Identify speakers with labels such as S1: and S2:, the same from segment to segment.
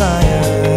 S1: Messiah.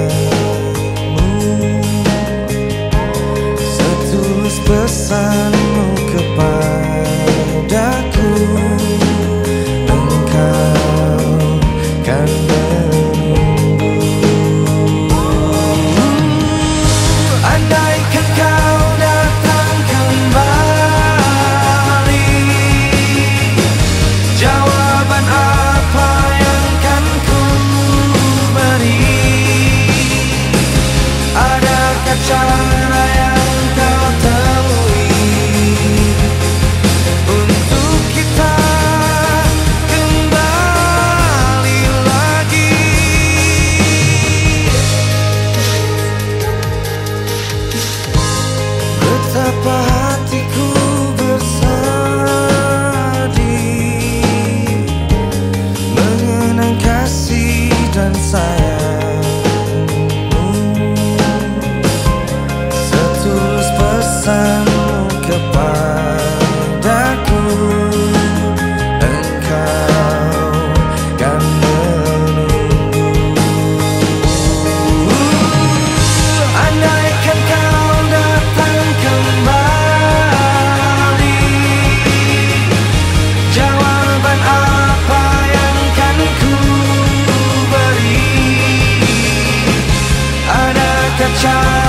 S1: child